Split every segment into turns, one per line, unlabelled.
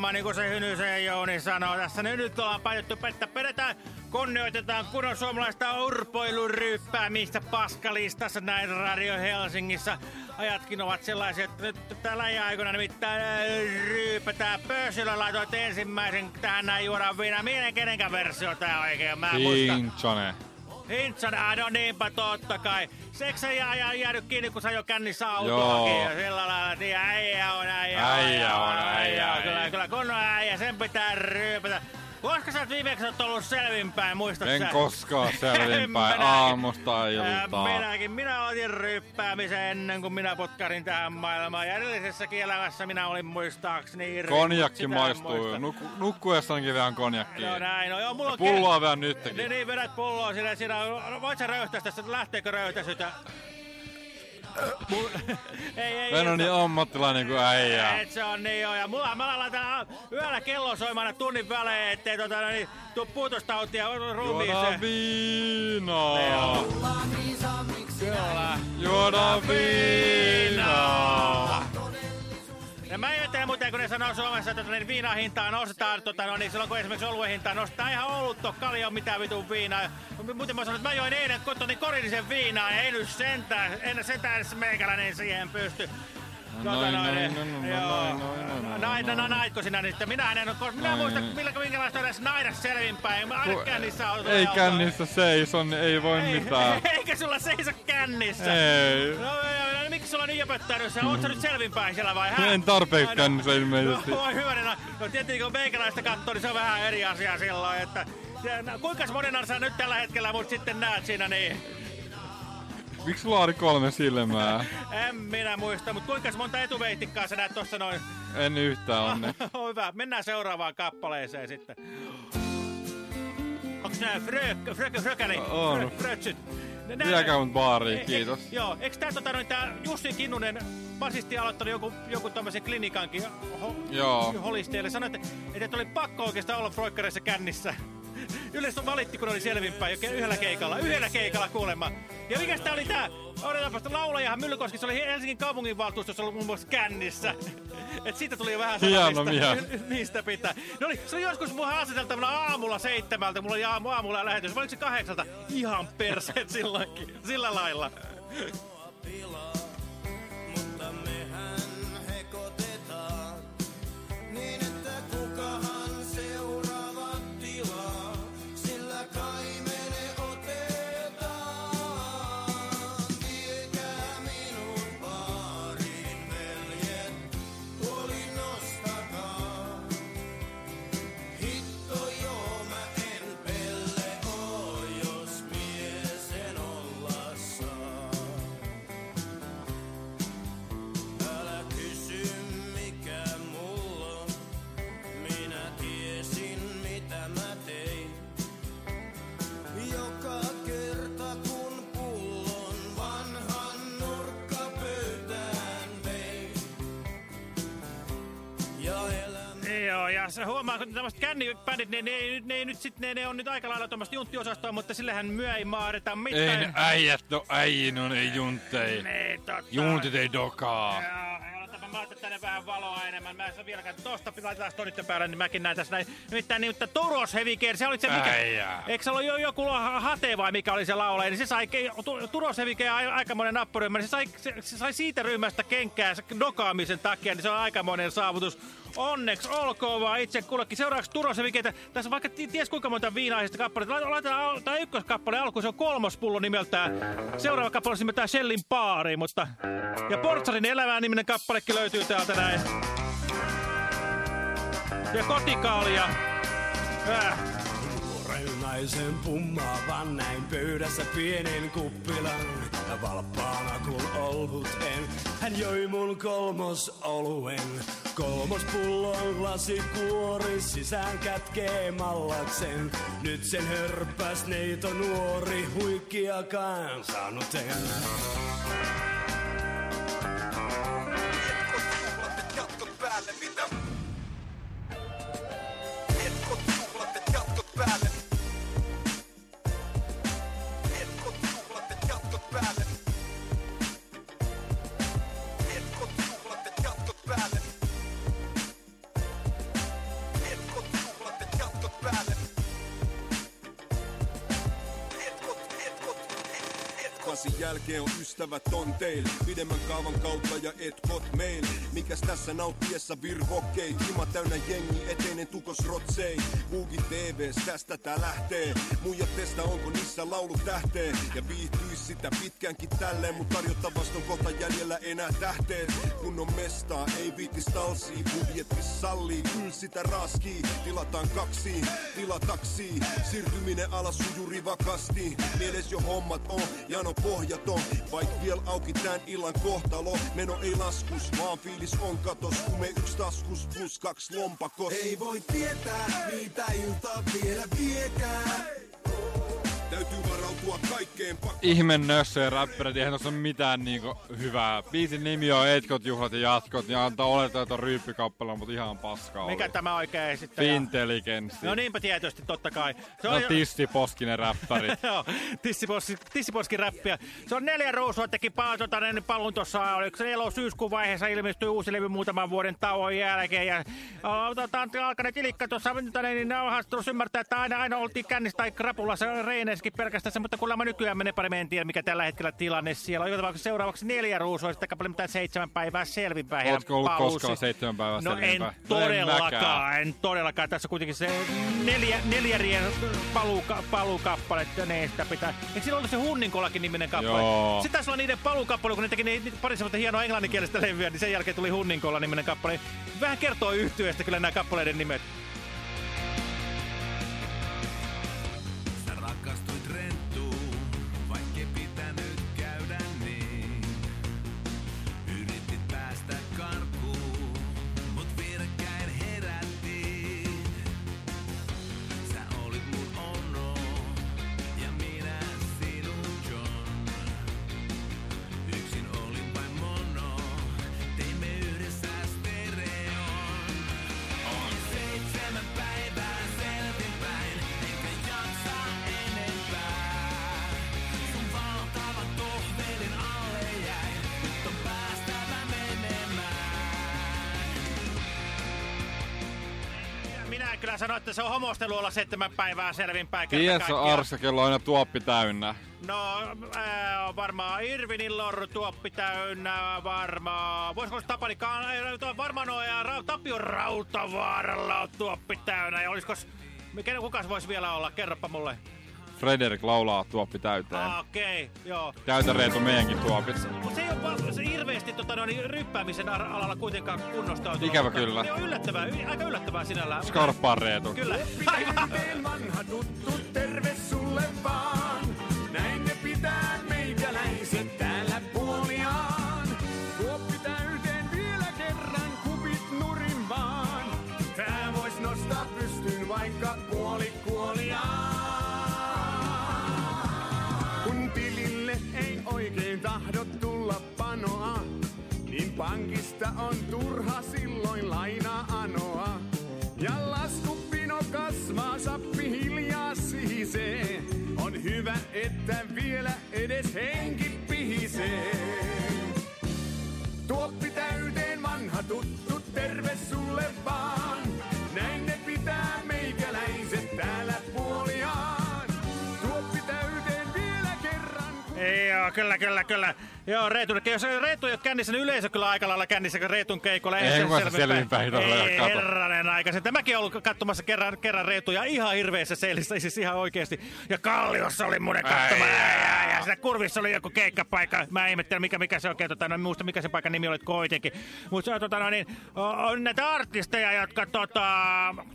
juoma, niin kuin se Hynysen Jouni sanoo. Tässä nyt ollaan päätetty, että pidetään, kunnioitetaan kunnon suomalaista urpoiluryyppäämistä paskalistassa näin Radio Helsingissä. Ajatkin ovat sellaisia, että nyt tällä aikoina nimittäin ryypätään pörsillä. Laitoit ensimmäisen tähän näin juodaan viina. Miten kenenkään versio tää oikein? Mä en muista.
Hintsonen.
Hintsan, ah, no niinpä totta kai. Seksä jää, jää jäänyt kiinni, kun sä jo kännissä autoakin.
Joo.
Ja sillä lailla, niin äijä on, äijä,
Äijä on, äijä.
Kyllä, kyllä kunnon äijä, sen pitää ryypätä. Koska sä viimeksi oot ollut selvinpäin, muistat
En
sä?
koskaan selvinpäin aamusta
Ää,
iltaan.
Minäkin. Minä otin ryppäämisen ennen kuin minä potkarin tähän maailmaan. Ja edellisessäkin elämässä minä olin muistaakseni...
Konjakki
sitä en
maistuu.
muista.
Nuk- nukkuessaankin vähän konjakkia.
No näin, no joo, mulla on...
pulloa vielä
Niin,
nytkin.
niin, vedät pulloa sille, siinä, no, voit sä röyhtäistä, lähteekö röyhtäisyt? Ei, ei,
Mä en oo niin ammattilainen kuin äijä.
Et se on niin joo, ja mulla mä laitan yöllä kello soimaan tunnin välein, ettei tota, niin, tuu puutostautia ruumiiseen.
Juodaan viinaa.
Kyllä.
Juodaan viinaa.
Ja mä ihmettelen muuten, kun ne sanoo Suomessa, että niin viinan hintaa nostetaan, tota, no, niin silloin kun esimerkiksi oluen hintaa nostetaan ihan olutto, kalja mitään vitun viinaa. Muuten mä sanoin, että mä join eilen kotoni korillisen viinaa ja ei nyt sentään, en sentään meikäläinen siihen pysty.
No noin,
noin,
noin, noin, noin, noin,
no, naitko sinä nyt? Minä en ole, kos- minä muista, millä, minkälaista edes naida selvinpäin. Aina kännissä on.
Ei kännissä seison, niin ei voi mitään.
Eikä sulla seiso kännissä.
Ei.
No, no, no, miksi sulla on niin jöpöttänyt se? Oot sä nyt selvinpäin siellä vai? hä?
En tarpeeksi
no.
kännissä ilmeisesti.
No, voi hyvänen. aika. No tietenkin kun meikäläistä katsoo, niin se on vähän eri asia silloin, että... no, Kuinka monena sä nyt tällä hetkellä mut sitten näet siinä niin?
Miksi sulla oli kolme silmää?
En minä muista, mutta kuinka monta etuveittikkaa sä näet tossa noin?
En yhtään onne.
Hyvä, mennään seuraavaan kappaleeseen sitten. Onks nää frök, frök, frökäli?
On.
Frö, frötsyt?
Viekää mut baariin,
E- e-
kiitos.
Joo, eikö tää, tota, noin, tää Jussi Kinnunen, basisti aloittanut joku, joku tämmöisen klinikankin ho,
Joo.
holisteille. Sanoi, että, että oli pakko oikeastaan olla Froikkareissa kännissä. Yleensä valitti, kun oli selvinpäin jo yhdellä keikalla. Yhdellä keikalla kuulemma. Ja mikä tää oli tää? Odotetaanpas, laulajahan Myllykoski, se oli Helsingin kaupunginvaltuustossa ollut muun muassa kännissä. Et siitä tuli jo vähän
Hieno mies.
Niistä pitää. No oli, se oli joskus mun haastateltavana aamulla seitsemältä. Mulla oli aamu, aamulla lähetys. Vai oliko se kahdeksalta? Ihan perseet silloinkin. Sillä lailla. Se huomaa, kun tämmöiset kännibändit, ne, ne, ei- ne, ei nyt sit, ne, ne on nyt aika lailla tämmöistä junttiosastoa, mutta sillähän myö ei maadeta mitään.
Ei ne äijät, no äijin on ei junttei.
Ei, totta.
Juntit ei dokaa.
Joo, mä laitan tänne vähän valoa enemmän. Mä en saa vieläkään tosta laitetaan tonitten päälle, niin mäkin näen tässä näin. Nimittäin niin, että Turos Heavy Care, se oli se mikä...
Äijää.
Eikö se ollut jo joku ha- hate vai mikä oli se laulaja? Niin se sai, Turos Heavy Care, ai- aikamoinen nappuryhmä, niin se sai, se, se sai siitä ryhmästä kenkää se dokaamisen takia, niin se on aikamoinen saavutus. Onneksi olkoon vaan itse kullekin. Seuraavaksi Turos Heavy Care, tässä on vaikka ti- ties kuinka monta viinaisista kappaletta. Laitetaan, laitetaan tämä ykköskappale alkuun, se on kolmas pullo nimeltään. Seuraava kappale on nimeltään Shellin Paari, mutta... Ja Portsarin elämää niminen kappalekin löytyy täältä näin. Ja kotikaalia. Äh.
Naisen pummaavan näin pöydässä pienen kuppilan. Valppaana kun ollut en, hän joi mun kolmos oluen. Kolmos pullon lasi kuori sisään kätkee mallaksen. Nyt sen hörppäs neito nuori huikkiakaan saanut
jälkeen on ystävät tonteil, pidemmän kaavan kautta ja etkot meil. Mikäs tässä nauttiessa virvokkeit, hima täynnä jengi, eteinen tukos rotsei. Muugi TVs, tästä tää lähtee. Muijat testa onko niissä laulu tähteen. Ja viihtyis sitä pitkäänkin tälleen, mut tarjottavasta on kohta jäljellä enää tähteet. Kun on mestaa, ei viitti stalsii, budjetti sallii, kyl sitä raskii. Tilataan kaksi, tilataksi, siirtyminen alas sujuu rivakasti. Mieles jo hommat on, jano pohjaton, vaik vielä auki tän illan kohtalo. Meno ei laskus, vaan fiilis on katos, kun me yks taskus plus kaksi lompakos.
Ei voi tietää, mitä ilta vielä viekää.
Täytyy varautua kaikkeen pakko.
Ihme nössö ja räppärit, eihän tossa ole mitään niinku hyvää. Biisin nimi on Etkot, juhlat ja jatkot, ja antaa olettaa, että on ryyppikappale, mutta ihan paskaa
Mikä
oli.
tämä oikein sitten?
Fintelligenssi.
No niinpä tietysti, totta kai. Se
No
on,
Tissi Poskinen räppärit.
Joo, tissiposki, tissiposki räppiä. Se on neljä ruusua, teki pa, tota, niin palun tuossa, oliko se elo syyskuun vaiheessa ilmestyi uusi levy muutaman vuoden tauon jälkeen. Ja o, tota, alkaneet ilikka tuossa, niin ne on haastunut ymmärtää, että aina, aina oltiin kännissä tai krapulassa reeneissäkin pelkästään, mutta kun mä nykyään menee paremmin, en tiedä mikä tällä hetkellä tilanne siellä on. Joka seuraavaksi neljä ruusua, sitten kappale mitään seitsemän päivää selvinpäin.
Ootko ollut
paluusi.
koskaan seitsemän päivää
No en?
No en
todellakaan,
mäkään.
en todellakaan. Tässä on kuitenkin se neljä, neljärien paluuka, paluukappale, että ne sitä pitää. Eikö sillä ollut se Hunninkolakin niminen kappale?
Joo.
Se taisi olla niiden paluukappale, kun ne teki ne, pari semmoista hienoa englanninkielistä levyä, niin sen jälkeen tuli Hunninkola niminen kappale. Vähän kertoo yhtyeestä kyllä nämä kappaleiden nimet.
Minä
kyllä sanoin, että se on homostelu olla seitsemän päivää selvinpäin.
Ties on arska, kello on aina tuoppi täynnä.
No, on varmaan Irvinin lorru tuoppi täynnä, varmaan. Voisiko Tapani varmaan on, ja Ra Tapio Rautavaaralla on tuoppi täynnä. Ja olisiko, mikä, kukas voisi vielä olla? Kerropa mulle.
Frederik laulaa tuoppi täyteen.
Ah, Okei, okay, joo.
Täytä Reetu meidänkin tuopit.
Se ei ole se hirveästi tota, no, niin, ryppäämisen alalla kuitenkaan kunnostautunut.
Ikävä
Mutta
kyllä.
Se on yllättävää, aika yllättävää sinällään.
Skarppaan Reetu.
Kyllä. Aivan.
Vanha tuttu, terve sulle vaan. Pankista on turha silloin laina anoa. Ja laskupino kasvaa, sappi hiljaa sihisee. On hyvä, että vielä edes henki pihisee. Tuoppi täyteen vanha tuttu, terve sulle vaan. Näin ne pitää meikäläiset täällä puoliaan. Tuoppi täyteen vielä kerran.
Joo, kyllä, kyllä, kyllä. Joo, Reetu, jos Reetu ei ole kännissä, niin yleisö kyllä aika lailla kännissä, kun Reetun keikolla
Ei
se
kukaan selvinpäin
Ei, herranen aikaisen. Tämäkin on ollut katsomassa kerran, kerran Reetu ja ihan hirveässä seelissä, siis ihan oikeesti. Ja Kalliossa oli munen katsoma. Ja, ja, siinä kurvissa oli joku keikkapaikka. Mä ihmettelen, mikä, mikä se oikein, tota, no, en muista mikä se paikan nimi oli kuitenkin. Mutta tota, no, niin, on näitä artisteja, jotka tota,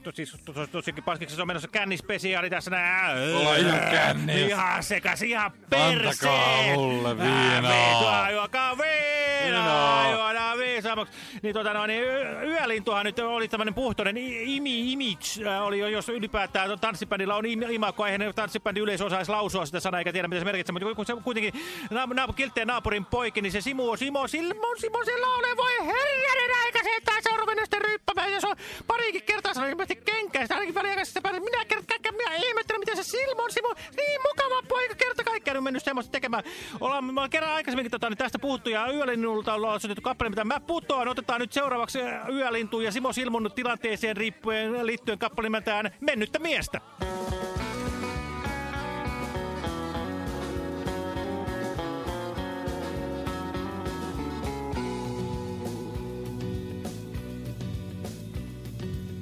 to, siis to, tosiaankin paskiksi se on menossa kännispesiaali tässä näin.
Ollaan ihan kännis.
Ihan sekas, ihan perse.
Antakaa mulle viinaa.
Viinaa, juokaa viinaa,
Viinaa.
juodaan viisaamaksi. Niin, tota, no, niin yölintuhan nyt oli tämmöinen puhtoinen imi, image, äh, oli jo, jos ylipäätään tanssibändillä on im- imakko, eihän ne tanssibändin yleisö osaisi lausua sitä sanaa eikä tiedä mitä se merkitsee, mutta kun se kuitenkin na, na, kiltteen naapurin poikin, niin se Simo, Simo, Simo, Simo, se laulee, voi herranen aika se, että se on ruvennut sitten ryppämään, ja se on parikin kertaa sanonut ilmeisesti kenkään, sitä ainakin väliaikaisessa päälle, minä kerta kaikkiaan, minä ihmettelen, miten se Silmon, Simo, niin mukava poika, kerta kaikkiaan on mennyt semmoista tekemään. Ollaan, mä kerran kuitenkin tota, niin tästä puhuttu ja yölinnulta on syntynyt kappale, mitä mä putoan. Otetaan nyt seuraavaksi yölintu ja Simo Silmunnut tilanteeseen riippuen liittyen kappale nimeltään Mennyttä miestä.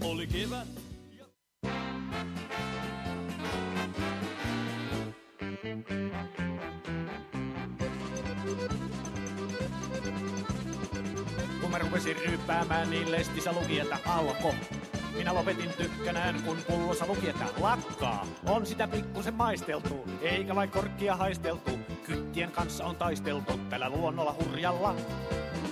Oli
kevät. Ja... rupesin ryyppäämään, niin lestissä luki, että alko. Minä lopetin tykkänään, kun pullossa luki, että lakkaa. On sitä pikkusen maisteltu, eikä vain korkkia haisteltu. Kyttien kanssa on taisteltu tällä luonnolla hurjalla.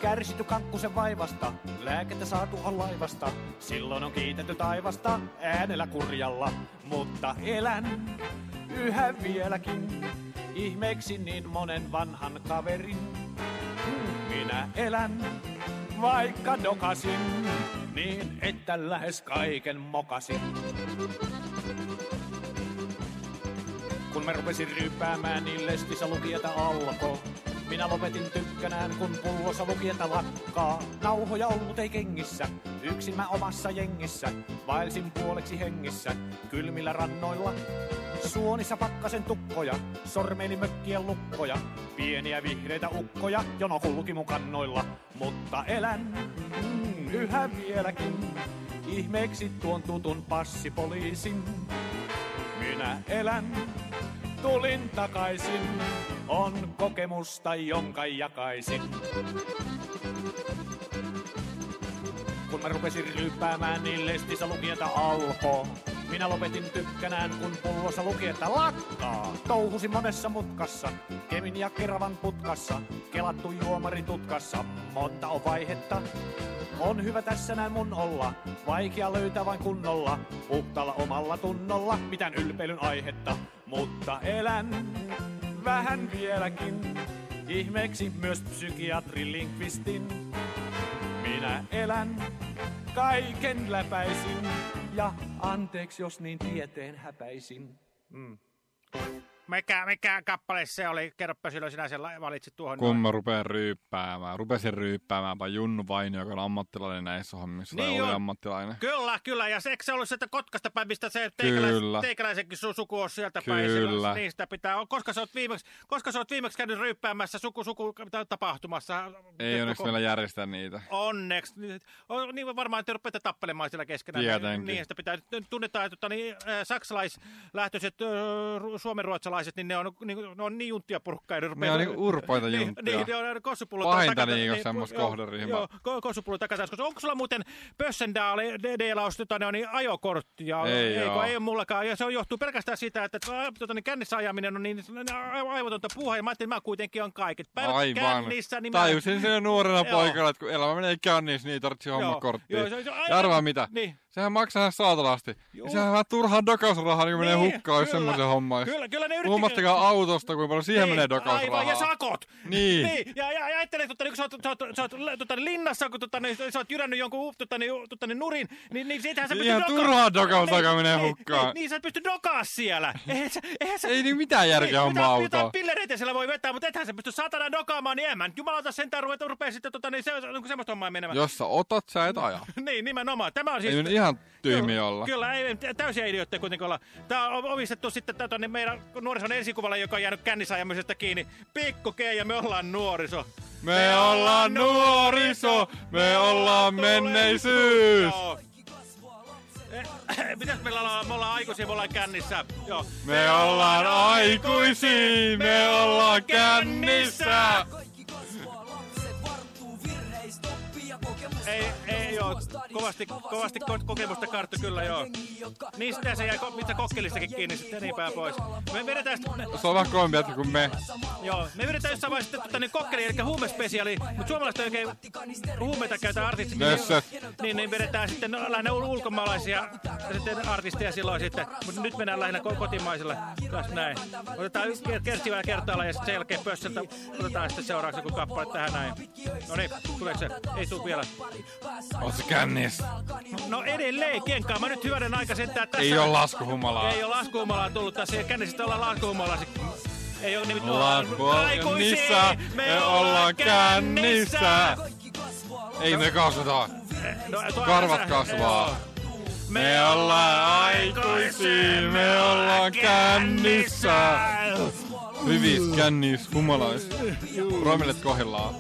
Kärsitty kakkusen vaivasta, lääkettä saatu on laivasta. Silloin on kiitetty taivasta äänellä kurjalla. Mutta elän yhä vieläkin, ihmeeksi niin monen vanhan kaverin. Minä elän, vaikka dokasin, niin että lähes kaiken mokasin. Kun mä rupesin ryyppäämään, niin lestissä luki, että alko. Minä lopetin tykkänään, kun pullossa luki, että lakkaa. Nauhoja ollut ei kengissä, yksin mä omassa jengissä. Vaelsin puoleksi hengissä, kylmillä rannoilla. Suonissa pakkasen tukkoja, sormeeni mökkien lukkoja. Pieniä vihreitä ukkoja, jono kulki mun kannoilla. Mutta elän mm, yhä vieläkin, ihmeeksi tuon tutun passipoliisin. Minä elän, tulin takaisin, on kokemusta, jonka jakaisin. Kun mä rupesin ryyppäämään, niin lestissä luki, että alko. Minä lopetin tykkänään, kun pullossa luki, että lakkaa. Touhusin monessa mutkassa, Kemin ja Keravan putkassa, kelattu juomarin tutkassa, monta on vaihetta. On hyvä tässä näin mun olla, vaikea löytää vain kunnolla, puhtaalla omalla tunnolla, mitään ylpeilyn aihetta. Mutta elän vähän vieläkin, ihmeeksi myös psykiatri Linkvistin. Minä elän, kaiken läpäisin, ja anteeksi jos niin tieteen häpäisin. Mm.
Mikä, mikä kappale se oli? Kerropa silloin sinä sen valitsit tuohon.
Kun
noin.
mä rupean ryyppäämään, rupesin ryyppäämään, vai Junnu Vainio, joka on ammattilainen näissä hommissa, tai
Niin
oli
on.
ammattilainen.
Kyllä, kyllä. Ja se, eikö se ollut sieltä Kotkasta päin, mistä se teikäläis, teikäläisenkin su, suku on sieltä päin?
Kyllä.
Silloin, niin sitä pitää. Koska sä oot viimeksi, koska sä oot viimeksi käynyt ryyppäämässä suku, suku tapahtumassa?
Ei onneksi meillä järjestä niitä.
Onneksi. On, niin varmaan, että te rupeatte tappelemaan siellä keskenään.
Tietenkin.
Niin, sitä pitää. Tunnetaan, että tota, niin, äh, saksalaislähtöiset äh, suomenruotsalaiset, niin ne on, niin, ne on niin junttia purkkaa.
Ne on niinku urpoita junttia.
Niin, niin, ne on kossupullon
Pahinta
takaa-
niinku
niin,
semmos
joo,
kohderyhmää.
Joo, ko- kossupullon takataskussa. Onko sulla muuten Pössendalaus tota, ne on niin ajokorttia?
Ei
Eikö, ei ole mullakaan. Ja se on, johtuu pelkästään siitä, että tota, niin kännissä ajaminen on niin aivan aivotonta puuhaa. Ja mä ajattelin, että mä kuitenkin on kaiket. Päivät
Aivan.
kännissä. Niin mä-
Tajusin sen nuorena poikana, että kun elämä menee kännissä, niin ei tarvitse hommakorttia. Ja arvaa mitä?
Niin.
Sehän maksaa ihan saatalasti.
Joo.
Ja sehän on vähän turhaa dokausrahaa, niin menee
Niin,
hukkaan, jos semmoisen homma
Kyllä, kyllä ne yritti...
Puhumattakaan autosta, kuinka paljon siihen
Niin,
menee dokausrahaa.
Aivan, ja sakot.
Niin.
niin. Ja, ja, ja ajattelee, että kun sä oot, sä oot, sä oot, tota, linnassa, kun tota, niin, sä oot jyrännyt jonkun tota, niin, tota, niin, nurin, niin, niin siitähän sä
Ihan
pystyt
turhaa dokausaika
Niin,
menee
niin,
hukkaan.
Niin, niin, sä et pysty dokaa siellä. Eihän sä, eihän sä,
Ei niin mitään järkeä
niin,
homma
jotain- Jotain
autoa.
pillereitä siellä voi vetää, mutta ethän sä pysty satana dokaamaan, niin en mä nyt jumalauta sentään ruveta rupea sitten tota, niin, se, niin semmoista hommaa menemään.
Jos sä otat, sä et aja.
niin, nimenomaan. Tämä on siis...
Ei ihan tyhmiä olla.
Kyllä, ei tä- täysiä idiootteja kuitenkin olla. Tämä on omistettu sitten tätä, niin meidän nuorison ensikuvalla, joka on jäänyt kännissä ajamisesta kiinni. Pikku G ja me ollaan nuoriso.
Me ollaan nuoriso, me ollaan menneisyys.
Eh, Mitäs meillä ollaan? Me ollaan aikuisia, me ollaan kännissä. Joo.
Me ollaan aikuisia, me ollaan kännissä.
Ei, ei joo, kovasti, kovasti ko- kokemusta karttu kyllä joo. Sitä se jäi, ko- mitä kokkelistakin kiinni sitten niin päin pois. Me vedetään sitten,
Se on vähän kovempi kuin me.
joo, me vedetään jossain vaiheessa sitten tota, niin kokkeli, eli huumespesiaali, mutta suomalaiset oikein huumeita käytä artistit. Niin, niin vedetään sitten no, lähinnä ul- ulkomaalaisia sitten artisteja silloin sitten, mutta nyt mennään lähinnä ko- kotimaisille. Tässä näin. Otetaan yksi ker- kertsi vielä kertaalla ja sitten sen jälkeen pössöltä otetaan sitten seuraavaksi joku kappale tähän näin. No niin, tuleeko se? Ei tuu vielä.
Oot se kännis?
No edelleen kenkaa. Mä nyt hyvänen aika sentään tässä.
Ei oo laskuhumalaa.
Ei ole laskuhumalaa tullut tässä. Ja kännisistä ollaan laskuhumalaa. Ei ole nimittäin...
Laskuhumalaa, me ollaan kännissä. Ei me kasvata.
No,
Karvat kasvaa. Me ollaan aikuisia, me ollaan kännissä. Hyvis, kännis, humalais. Promillet kohillaan.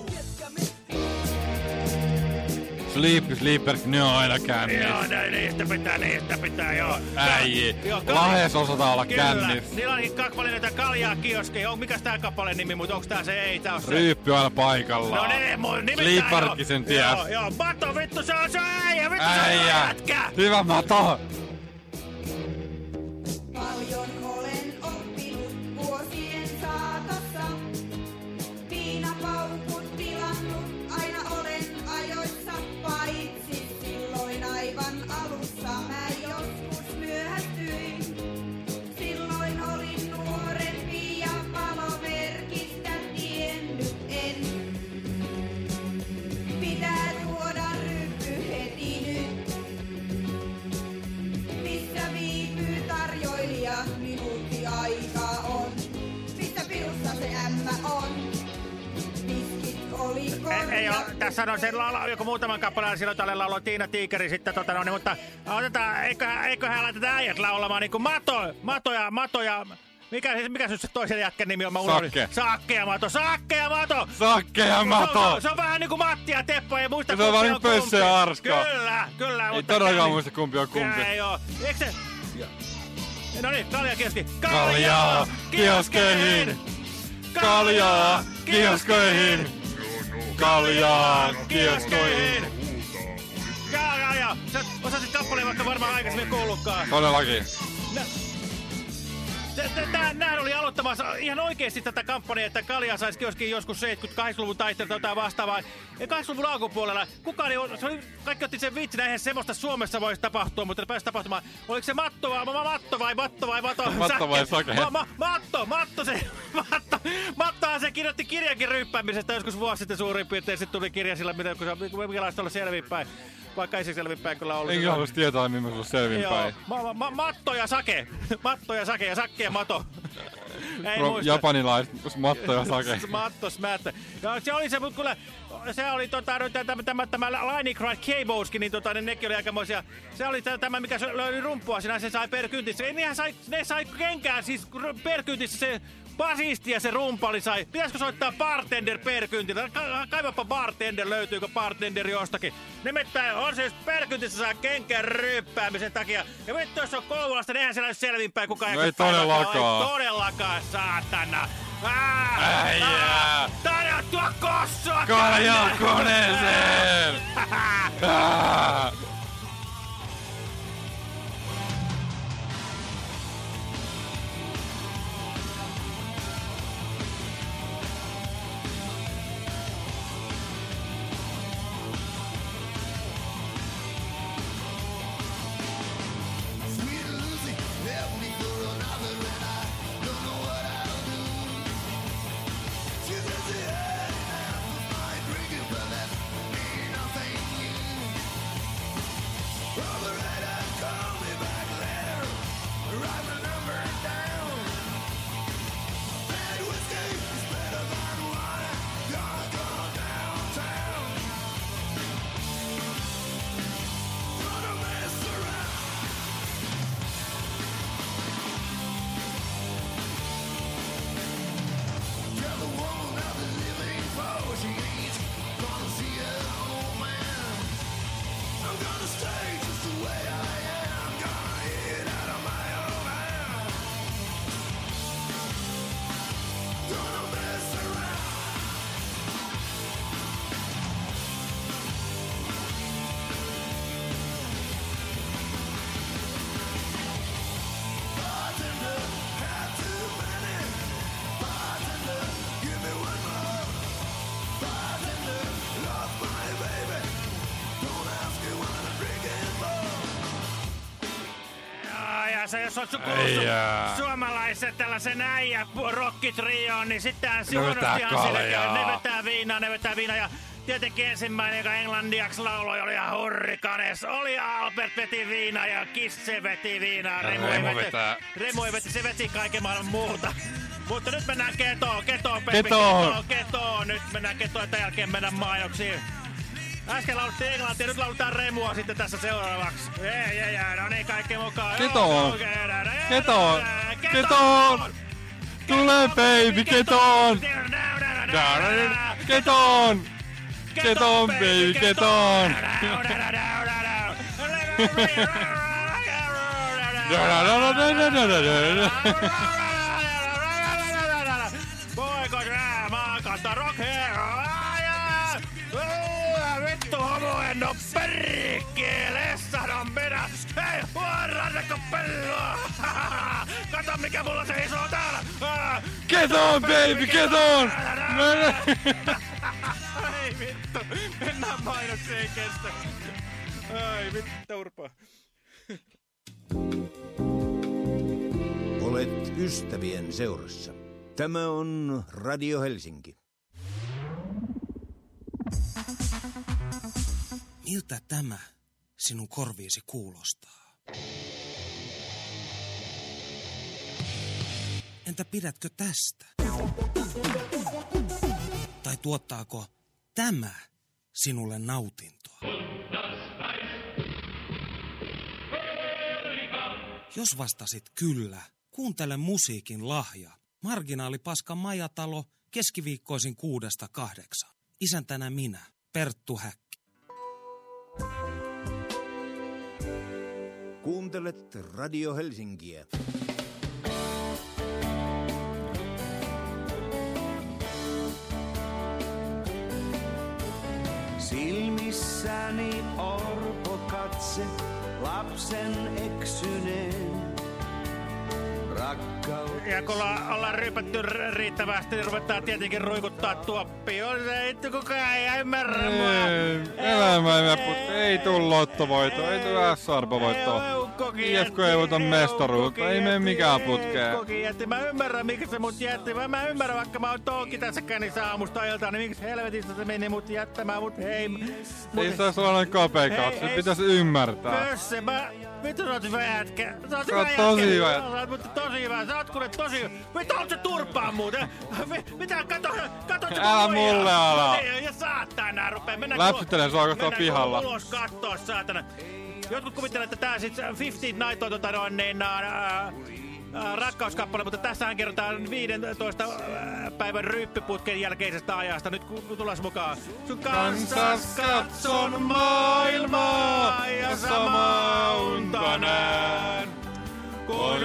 Sleep, sleepers, ne on aina kännissä.
Joo, ne, niistä pitää, niistä pitää, joo.
Äijä.
Kal-
Lahes osataan olla
Kyllä,
kännissä.
niillä onkin kappale näitä kaljaa kioskeja. On, mikäs tää kappaleen nimi, mutta onks tää se? Ei, tää on se.
Ryyppy aina
No
paikallaan.
ne, mun nimittäin
Sleeparkki
joo.
sen ties.
Joo, joo, Mato vittu, se on se äijä, vittu se on
Äijä.
jätkä.
Hyvä mato.
Ei, oo, tässä on se laula, joku muutaman kappaleen silloin tälle lauloi Tiina Tiikeri sitten tota no, niin, mutta otetaan, eiköhän, eiköhän laiteta äijät laulamaan niinku Mato, Mato ja, Mato ja, mikä, siis- mikä se toisen jätkän nimi on? Mä unohdin.
Sakke.
Sakke ja Mato, Sakke ja Mato!
Sakke ja
Se
mato.
on, se on vähän niinku Matti ja Teppo, ei muista
Se on
kumpi
vähän Pössö ja
kumpi.
Arska.
Kyllä, kyllä.
Ei
mutta
todellakaan
kävi-
muista kumpi on kumpi.
Ei oo. Eikö se... No niin, kalja kioski.
Kaljaa kioskeihin! Kaljaa kioskeihin! Kaljaa kioskeihin!
Jaa, jaa, jaa. Sä osasit kappaleen vaikka varmaan aikaisemmin kuullutkaan.
Todellakin.
Nämähän oli aloittamassa ihan oikeasti tätä kampanjaa, että Kalja saisi kioskin joskus 70-80-luvun taistelta jotain vastaavaa. Ja 80-luvun alkupuolella kukaan ei, ole- se oli, kaikki otti sen vitsinä, eihän semmoista Suomessa voisi tapahtua, mutta pääsi tapahtumaan. Oliko se Matto vai, ma, Matto vai Matto vai Matto?
Matto vai Sake?
Ma, ma, matto, Matto se, Matto. Mattohan se kirjoitti kirjankin ryppäämisestä joskus vuosi sitten suurin piirtein. Sitten tuli kirja sillä, mitä, kun se, minkälaista olla selvinpäin. Vaikka ei se selvinpäin kyllä ollut.
Enkä halus tietää, millainen on selvinpäin.
Joo, ma, ma, Matto ja Sake. Matto ja Sake ja Sakke ja Mato. Ei
Pro-
muista.
Japanilaiset, matto ja sake.
Matto Smättä. Ja se oli se, mutta kyllä se oli tota, nyt tämä, tämä, tämä Lightning Cry Cableskin, niin tota, niin nekin oli aikamoisia. Se oli tä- tämä, mikä löi rumpua siinä, se sai perkyntissä. Ei, nehän sai, ne sai kenkään siis perkyntissä se basisti ja se rumpali sai. Pitäisikö soittaa bartender perkyntillä? Ka- kaivapa bartender, löytyykö bartender jostakin? Nimittäin on se, jos perkyntissä saa kenkään ryppäämisen takia. Ja vittu, jos on Kouvolasta, niin eihän siellä selvinpäin kukaan.
No ei todellakaan.
Ei todellakaan, saatana.
Äijä.
ah, Tarjottua kossua!
Kaljaa koneeseen!
Se, jos on su- su- suomalaiset tällaisen äijä rockitrioon, niin sittenhän
Ne vetää
huonostihan sille käy. Ne vetää viinaa, ne vetää viinaa. Ja tietenkin ensimmäinen, joka englanniaksi lauloi, oli ihan hurrikanes. Oli Albert veti viinaa ja Kisse veti viinaa. Remu, ei
Remu
veti-
vetää.
Remu veti, se veti kaiken maailman muuta. Mutta nyt mennään ketoon, ketoon, Peppi,
Ketoon.
ketoon, ketoon. Nyt mennään ketoon ja tämän jälkeen mennään mainoksiin. Äsken lauluttiin englantia, nyt laulutaan remua sitten tässä seuraavaksi. Jee, jee, jee, no niin, kaikki mukaan.
Ketoon.
Ketoon!
Ketoon. Ketoon. Tule baby, ketoon! Ketoon! Get on, baby, get on.
Voiko oo perkele, sanon minä. Hei, huoranneko pelloa? Kato mikä mulla seisoo täällä. Ah,
Get on, baby, get on!
Ai vittu, mennään mainokseen, ei kestä. Ai vittu, Urpo.
Olet ystävien seurassa. Tämä on Radio Helsinki.
Miltä tämä sinun korviisi kuulostaa? Entä pidätkö tästä? Tai tuottaako tämä sinulle nautintoa? Jos vastasit kyllä, kuuntele musiikin lahja. Marginaalipaskan majatalo keskiviikkoisin kuudesta kahdeksan. Isäntänä minä, Perttu Häkki.
Kuuntelet Radio Helsinkiä.
Silmissäni orpo katse, lapsen eksyneen. Rakkautta.
Ja kun olla, ollaan ryypätty riittävästi, niin ruvetaan tietenkin ruikuttaa tuoppioon. Se ei kukaan ei ymmärrä mua.
Ei, elämä ei mene put- Ei tuu lottovoittoa, ei tuu S-arvovoittoa. IFK ei voita mestaruutta, ei mene mikään putkeen.
Koki jätti. Mä ymmärrän, miksi se mut jätti. Mä, mä ymmärrän, vaikka mä oon toki tässä kännissä aamusta iltaan, niin miksi helvetistä se meni mut jättämään, mut hei. Mut,
Ei saisi olla noin kapeikaksi, se
Ei, ei,
pitäisi ymmärtää.
Pösse, mä... Vittu sä oot hyvä jätkä. Sä oot
Sä oot
jätkä.
tosi hyvä.
Sä oot mutta tosi hyvä. Sä oot kuule tosi hyvä. Vittu oot sä turpaa muuten? Mi- Mitä? Kato, kato se
Älä mulle ala.
Ja saatana rupee. Mennään
Läpsyttelen sua kohta
mennään
pihalla.
ulos kattoo, saatana. Jotkut kuvittelevat, että tää sit 15 Night on tota noin niin... Ää, ää, rakkauskappale, mutta tässähän kerrotaan 15 ää, päivän ryyppiputken jälkeisestä ajasta. Nyt tulas mukaan. Sun kanssas katson maailmaa ja samaa unta näen. Kun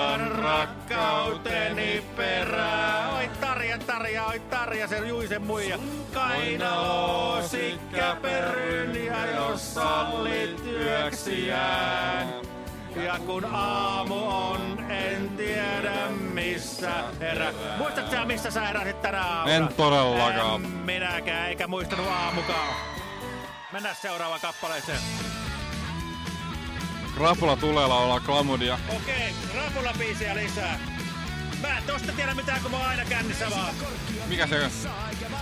hulluudan rakkauteni perään. Oi Tarja, Tarja, oi Tarja, se Juisen muija. Kainaloosi käperyn ja jos sallit yöksi jään. Ja kun aamu on, en tiedä missä herä. Muistatko sä, missä sä heräsit tänä aamuna?
En todellakaan.
En minäkään, eikä muistanut aamukaan. Mennään seuraavaan kappaleeseen.
Krapula tuleella olla klamudia.
Okei, rapula biisiä lisää. Mä en tosta tiedä mitään, kun mä oon aina kännissä vaan.
Mikä se on?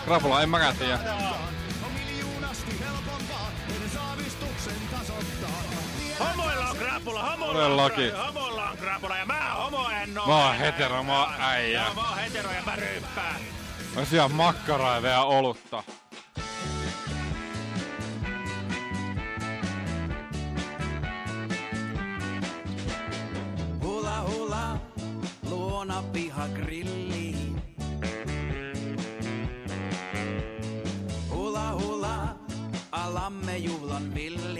Krapula, en mäkään tiedä.
Homoilla on krapula, homoilla
Todellakin.
on, krapula, homoilla on krapula ja mä homo en oo.
Mä oon hetero, mä oon äijä.
Ja mä oon hetero ja mä ryyppään.
Mä syön makkaraa ja olutta.
Hula luona pihagrilliin. Hula hula, alamme juhlan villiin.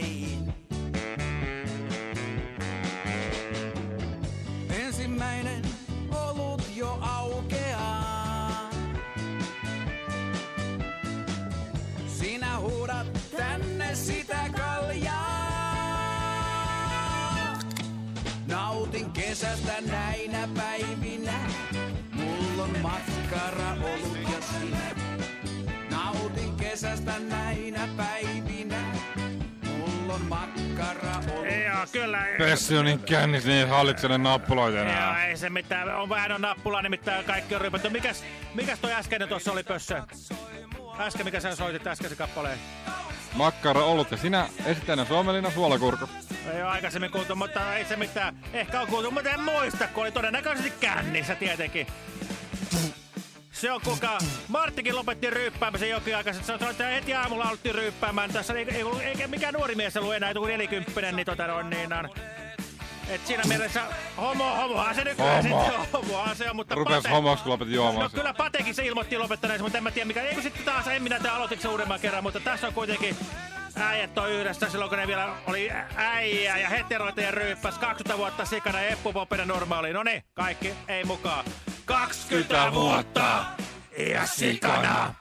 Joo, kyllä.
Pessi on niin kännis, niin hallitse ne nappuloita
Joo,
enää.
ei se mitään. On vähän on nappula, nimittäin kaikki on ryypätty. Mikäs, mikäs toi äskeinen tuossa oli pössö? Äsken, mikä sä soitit äskeisen kappaleen?
Makkara, olut ja sinä esittänä suomelina suolakurku.
Ei ole aikaisemmin kuultu, mutta ei se mitään. Ehkä on kuultu, mutta en muista, kun oli todennäköisesti kännissä tietenkin. Se on kuka. Marttikin lopetti ryyppäämisen jokin aika sitten. Se on, että heti aamulla aloitti ryyppäämään. Tässä ei, ei, ei, eikä mikään nuori mies ollut enää, kun nelikymppinen, niin tota on niin on. Et siinä mielessä homo, homohan se nyt
Homo.
sitten homohan se on, mutta
Rupes
Pate-
homoksi, kun lopetin juomaan
No kyllä Patekin se ilmoitti lopettaneensa, mutta en mä tiedä mikä. Eikö sitten taas, en minä tää aloitin uudemman kerran, mutta tässä on kuitenkin äijät on yhdessä silloin, kun ne vielä oli äijä ja heteroita ja ryyppäs 20 vuotta sikana ja Eppu Popena normaali. No niin, kaikki ei mukaan. 20 vuotta ja sikana.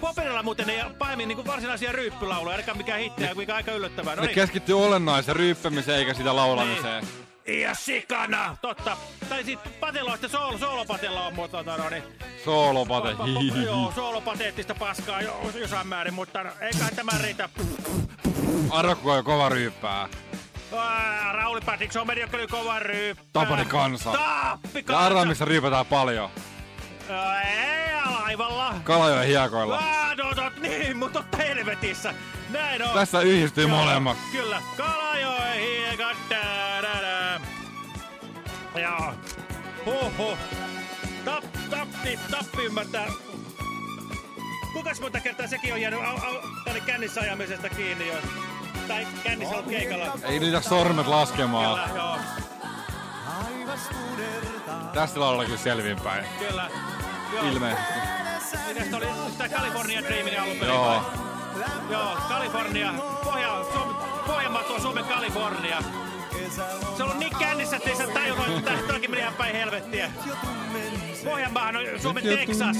Popinilla muuten ei paimin niin varsinaisia ryyppylauluja, ainakaan mikään hittiä, mikä aika yllättävää. No
Ne
niin.
keskittyy olennaiseen ryyppämiseen eikä sitä laulamiseen.
Ja sikana! Totta. Tai sit Patella on sitten soolo, soolopatella on, mutta tota, no niin.
Soolopate,
Pa- pa-
hihihi.
Joo, soolopateettista paskaa jo, jossain määrin, mutta no, eiköhän tämä riitä.
Arvokko on kova ryyppää.
Ää, Rauli Patrik, on mediokeli kova ryyppää.
Tapani kansa.
Tappi
Ja
kansa.
arvaa, missä ryypätään paljon.
Ää, Ei, laivalla.
Kalajoen hiekoilla.
No, no, niin, mutta totta helvetissä. Näin on.
Tässä yhdistyy molemmat.
Kyllä. Kalajoen hiekat. Joo. Huhhuh. Tap, tappi, tappi ymmärtää. Kukas monta kertaa sekin on jäänyt au, au, kännissä ajamisesta kiinni jo? Tai kännissä on keikalla.
Ei niitä sormet laskemaan.
Kyllä, joo.
Tästä laululla kyllä selvinpäin.
Kyllä. Joo.
Ilmeisesti.
Mitäs oli sitä California Dreamin alun perin?
Joo.
vai? Joo, California. Pohja, Suomi, Pohjanmaa tuo Suomen California. Se on ollut niin kännissä, ettei sä tajunnut, että toikin meni ihan päin helvettiä. Pohjanmaahan on Suomen Texas.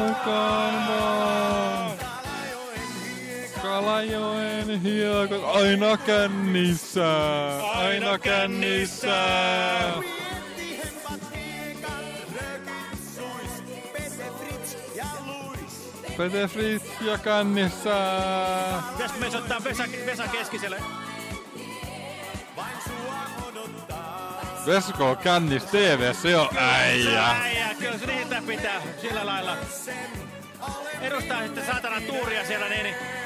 Mukaan vaan. Kalajoen hiekot aina kännissä, aina kännissä. Pete Fritz ja kännissä.
Pitäisikö me soittaa Vesa, Vesa Keskiselle?
Vesko kännis TV, se on äijä.
Äijä, kyllä se niitä pitää sillä lailla. Edustaa sitten saatana tuuria siellä, niin, niin.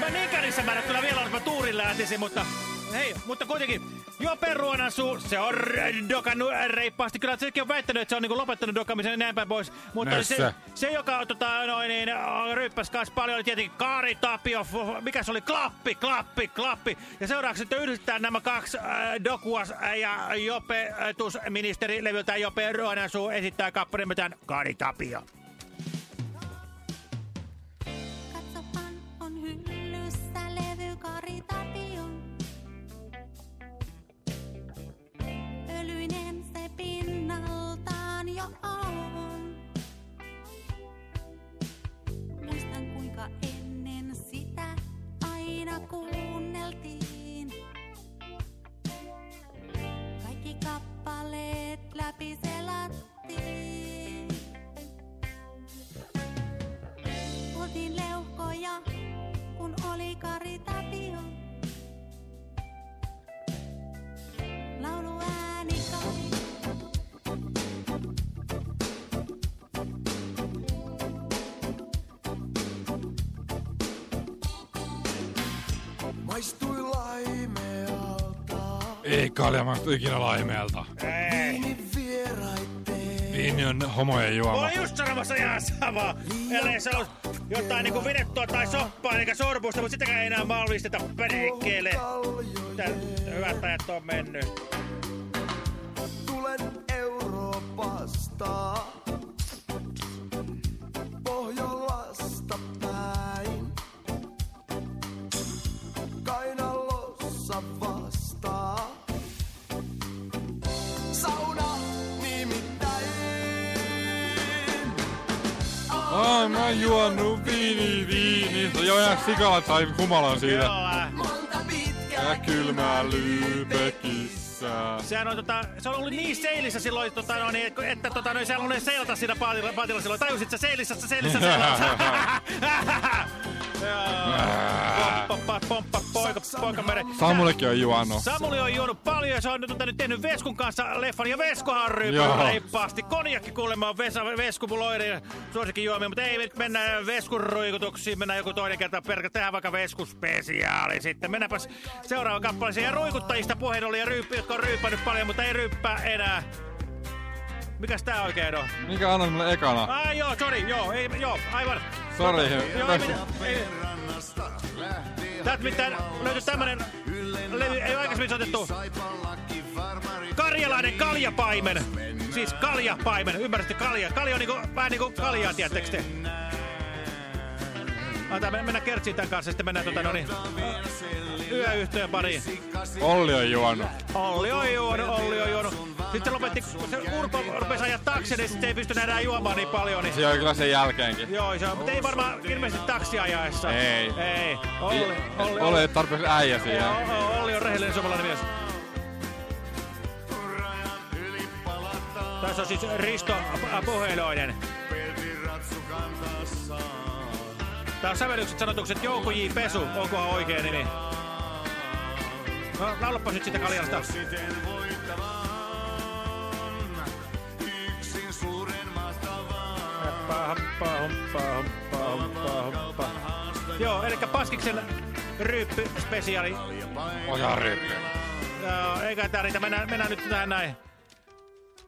Mä niin kännissä mä en kyllä vielä, että mä tuurin lähtisin, mutta hei, mutta kuitenkin Jope Ruonansuu, se on dokannut reippaasti. Kyllä sekin on väittänyt, että se on niinku lopettanut dokamisen ja näin päin pois. Mutta se, se, joka tota, noin, niin, ryyppäsi kanssa paljon, oli tietenkin Kaari Tapio, mikä se oli, Klappi, Klappi, Klappi. Ja seuraavaksi sitten yhdistetään nämä kaksi äh, Dokuas ja Jope, äh, ministeri levyltään Jope Ruonansuu esittää kappaleen Kaari Tapio.
Ölyinen se pinnaltaan jo on. Muistan kuinka ennen sitä aina kuunneltiin.
Ei kalja maistu ikinä laimeelta.
Ei.
Viini on homojen juoma.
Olen just sanomassa ihan sama. Ellei se olisi jotain niinku videttua tai soppaa, eikä sorbusta, mutta sitäkään ei enää malvisteta perkkeelle. Tää hyvät ajat on mennyt.
Sikalat sai humalan siitä. Ja kylmää Lübeckissä.
Sehän on, tota, se on ollut niin seilissä silloin, tota, no, niin, että, tota, no, siellä on ne seilata siinä paatilla, paatilla silloin. Tajusit sä seilissä, sä seilissä, seilata. Pomppa, pomppa, poika, poika mere.
Samulikin on juonut.
Samuli on juonut paljon ja se on nyt tehnyt Veskun kanssa leffan ja Veskohan on reippaasti. Konjakki kuulemma on Vesa, Vesku muloiden suosikin juomia, mutta ei nyt mennä Veskun ruikutuksiin, mennään joku toinen kerta perkä, tehdään vaikka Veskun spesiaali sitten. Mennäänpäs seuraava kappaleeseen ja ruikuttajista puheen oli ja ryyppi, jotka on ryypännyt paljon, mutta ei ryyppää enää. Mikäs tää oikein on?
Mikä anna mulle ekana?
Ai joo, sorry, joo, ei, joo, aivan.
Sori.
Joo, ei, mitään, ei. Täältä mitään löytyy tämmönen levy, ei aikaisemmin otettu. Karjalainen kaljapaimen. Siis kaljapaimen, ymmärrätte kalja. Kalja on niinku, vähän niinku kaljaa, tiedättekö te? Antaa me- mennä kertsiin tän kanssa, sitten mennään tota, no niin, yöyhtiön pariin.
Olli on juonut.
Olli on juonut, Olli on juonut. Sitten lopetti, kun se Urpo rupesi ajaa taksi, niin sitten ei pystynyt enää juomaan niin paljon. Niin...
Se on kyllä sen jälkeenkin.
Joo, se on, mutta ei varmaan ilmeisesti taksiajaessa.
Ei.
Ei. Olli, Olli,
Olli ei tarpeeksi äijä siihen.
Joo, Olli on rehellinen suomalainen mies. Tässä on siis Risto Puheloinen. Tää on sävellykset sanotukset Jouko J. Pesu, onkohan oikea nimi? No, laulappas nyt sitä kaljasta. Happa, humppa, humppa, humppa, humppa. Joo, eli Paskiksen ryyppy-spesiaali.
Oja ryppy.
Joo, eikä tää riitä. Mennään, mennään nyt tähän näin.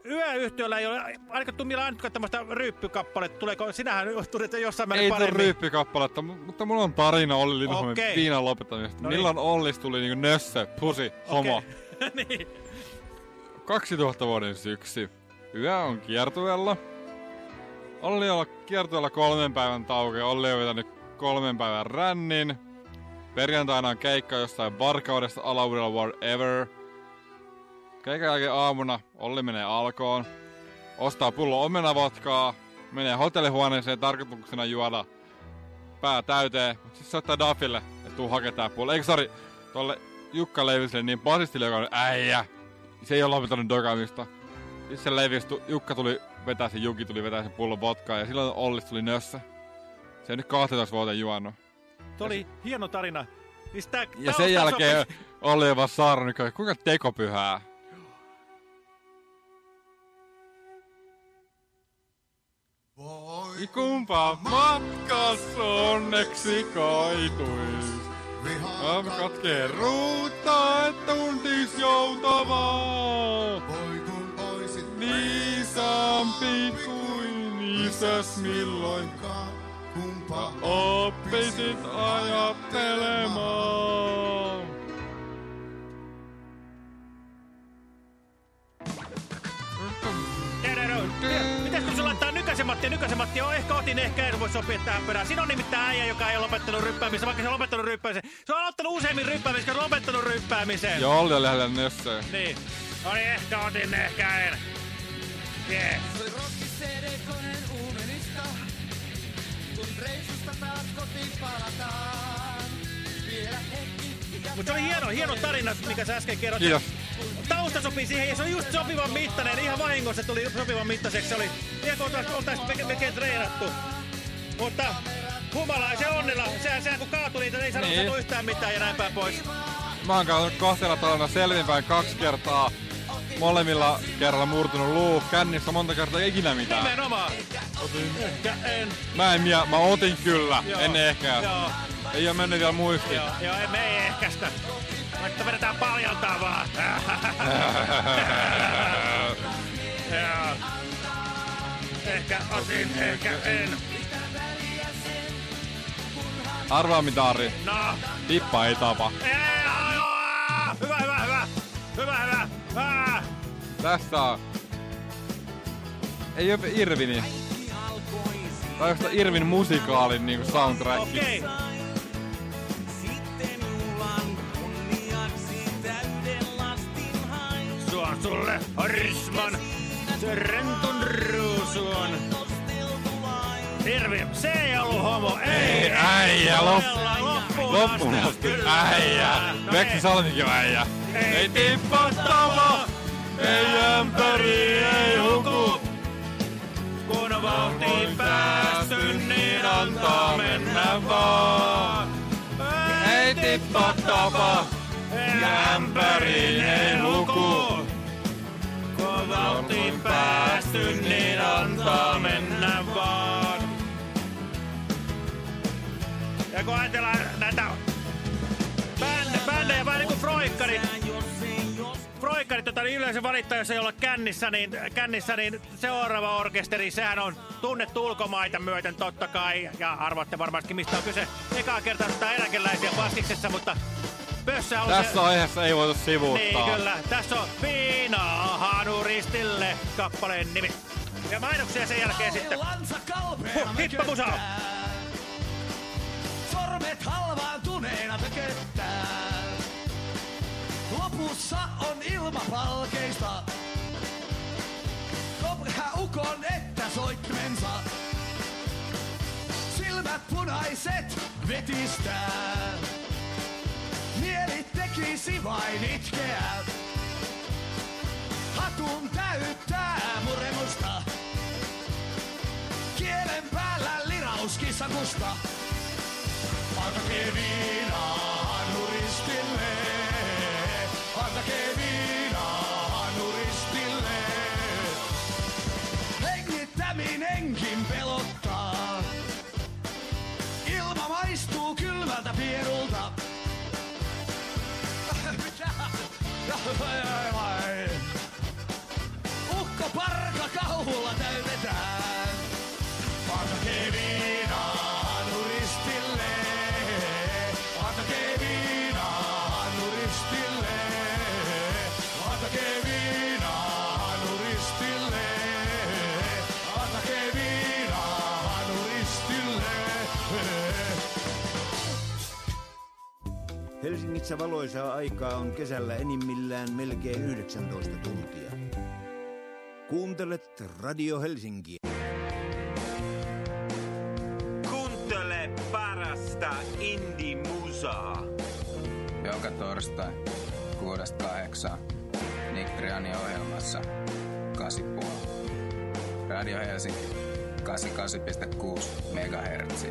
Yöyhtiöllä ei ole ainakaan Tummilla ainutkaan tämmöistä ryyppykappaletta. Tuleeko, sinähän tulet jossain määrin
Ei tule
paremmin.
ryyppikappaletta, mu- mutta mulla on tarina Olli Lindholmin
Okei.
viinan lopettamisesta.
No niin.
Milloin Ollis tuli niinku nössö, pusi, homo.
niin.
2000 vuoden syksy. Yö on kiertueella. Olli on kiertueella kolmen päivän tauko ja Olli on vetänyt kolmen päivän rännin. Perjantaina on keikka jossain varkaudessa alaudella whatever. Keikan jälkeen aamuna Olli menee alkoon. Ostaa pullo omenavotkaa. Menee hotellihuoneeseen tarkoituksena juoda pää täyteen. Mut siis soittaa Daffille, että tuu hakee tää pullo. Eikö sori, tolle Jukka Leiviselle niin basistille, joka on äijä. Se ei ole lopettanut dokaamista. Sitten se Leivis, Jukka tuli vetää sen, Juki tuli vetää sen pullon vodkaa ja silloin Ollis tuli nössä. Se on nyt 12 vuoteen juonut.
Tuo oli hieno tarina. Niin sitä,
Ja sen jälkeen Olli on vaan saarannut, kuinka tekopyhää. Voi kumpa matkassa onneksi koituis. Vihaan katkee ruutta, et tuntis joutavaa. Voi viisaampi kuin isäs milloinkaan. Kumpa oppisit ajattelemaan.
Mitäs kun se laittaa Nykäsen Matti ja Nykäsen Matti on ehkä otin, ehkä en voi sopia tähän perään. Siinä on nimittäin äijä, joka ei lopettanut ryppäämistä, vaikka se on lopettanut ryppäämisen. Se on aloittanut useimmin ryppäämistä, kun se on lopettanut ryppäämisen.
Olli oli lähellä nössöä.
Niin. No niin, ehkä otin, ehkä en. Mutta se oli hieno, hieno tarina, mikä sä äsken kerroit.
Kiitos.
Tausta sopii siihen ja se on just sopivan mittainen. Ihan vahingossa tuli sopivan mittaiseksi. Se oli, ihan kuin oltais, oltais melkein, melkein treenattu. Mutta humalaisen onnella, sehän, sehän kun kaatui niitä, ei sanonut
Niin.
yhtään mitään ja näin päin pois.
Mä oon katsonut kohteella talona selvinpäin kaksi kertaa. Molemmilla kerralla murtunut luu. Kännissä monta kertaa ei ikinä mitään.
Nimenomaan. Ehkä en.
Mä en mie, mä otin kyllä,
Joo.
en ehkä.
Joo.
Ei oo mennyt vielä muistiin.
Joo, joo, me ei ehkäistä. Vaikka vedetään paljaltaan vaan. Ehkä otin, ehkä en.
Arvaa mitä Ari.
No.
Tippa ei tapa.
Ei, Hyvä, hyvä, hyvä. Hyvä, hyvä. Ah.
Tässä on. Ei oo Irvini. Tai onko Irvin musikaalin niinku soundtrack.
Okei. Suon sulle Risman, se rentun ruusuon. Irvi, se ei ollut homo, ei,
Ei, äijä, lop-
loppuun
Loppuun
asti.
Äijä. Veksi on äijä.
Ei
tippa tapa. Ei ämpäri, ei huku.
Kun vauhtiin päästy, niin antaa mennä vaan.
Ei tippa tapa.
Ja ämpäriin ei huku. Kun vauhtiin päästy, niin antaa mennä vaan. Ja kun ajatellaan näitä bändejä, bändejä vähän niinku niin Froik, veikkaan, että tota, niin yleensä valittaa, jos ei olla kännissä, niin, kännissä, niin seuraava orkesteri, sehän on tunnettu ulkomaita myöten totta kai. Ja arvoitte varmasti, mistä on kyse. Ekaa kertaa ottaa eläkeläisiä paskiksessa, mutta Pössä on
Tässä
se...
aiheessa ei voitu sivuuttaa.
Niin kyllä, tässä on Viina Hanuristille kappaleen nimi. Ja mainoksia sen jälkeen sitten. Huh,
me Lopussa on ilma palkeista. Kopra ukon että soittimensa. Silmät punaiset vetistää. Mieli tekisi vain itkeä. Hatun täyttää muremusta. Kielen päällä liraus kissakusta. Antakee Vai, vai, vai. Ukko parka kauhulla täytetään.
Helsingissä valoisaa aikaa on kesällä enimmillään melkein 19 tuntia. Kuuntelet Radio Helsinkiä.
Kuuntele parasta indie-musaa.
Joka torstai kuudesta kahdeksaan Nick ohjelmassa Kasipuoli. Radio Helsinki 88,6 MHz.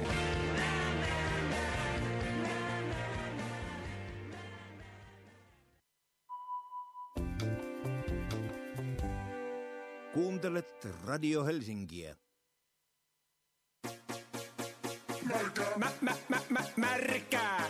Kuuntelet Radio Helsinkiä.
Mä, mä, mä, mä, märkää.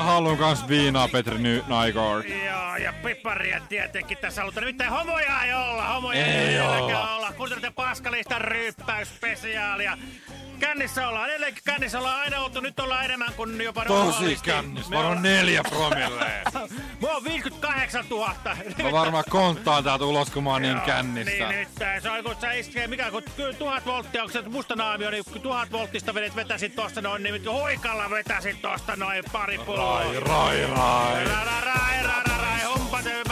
Mä
haluan kans viinaa, Petri Ny Nygaard.
Joo, ja piparia tietenkin tässä halutaan. Nimittäin homoja ei olla, homoja
Ei
ei
olla.
Kuuntelette Paskalista ryyppäysspesiaalia. Kännissä ollaan, edelleenkin kännissä ollaan aina oltu, nyt ollaan enemmän kuin jopa
Tosi
normaalisti.
kännis,
Me
mä oon
ollaan-
neljä promilleen.
Mä oon 58 000.
Mä varmaan konttaan täältä ulos, kun mä oon niin kännissä.
Niin, nyt se on, kun sä iskee, mikä kun tuhat volttia, onko se musta naamio, niin kun tuhat volttista vedet vetäsit tosta noin, niin hoikalla vetäsit tosta noin pari pulloa.
Rai, rai, rai.
Ra, ra, rai, ra, ra, rai, humpat ympäri, ympäri.
Rai, rai, rai.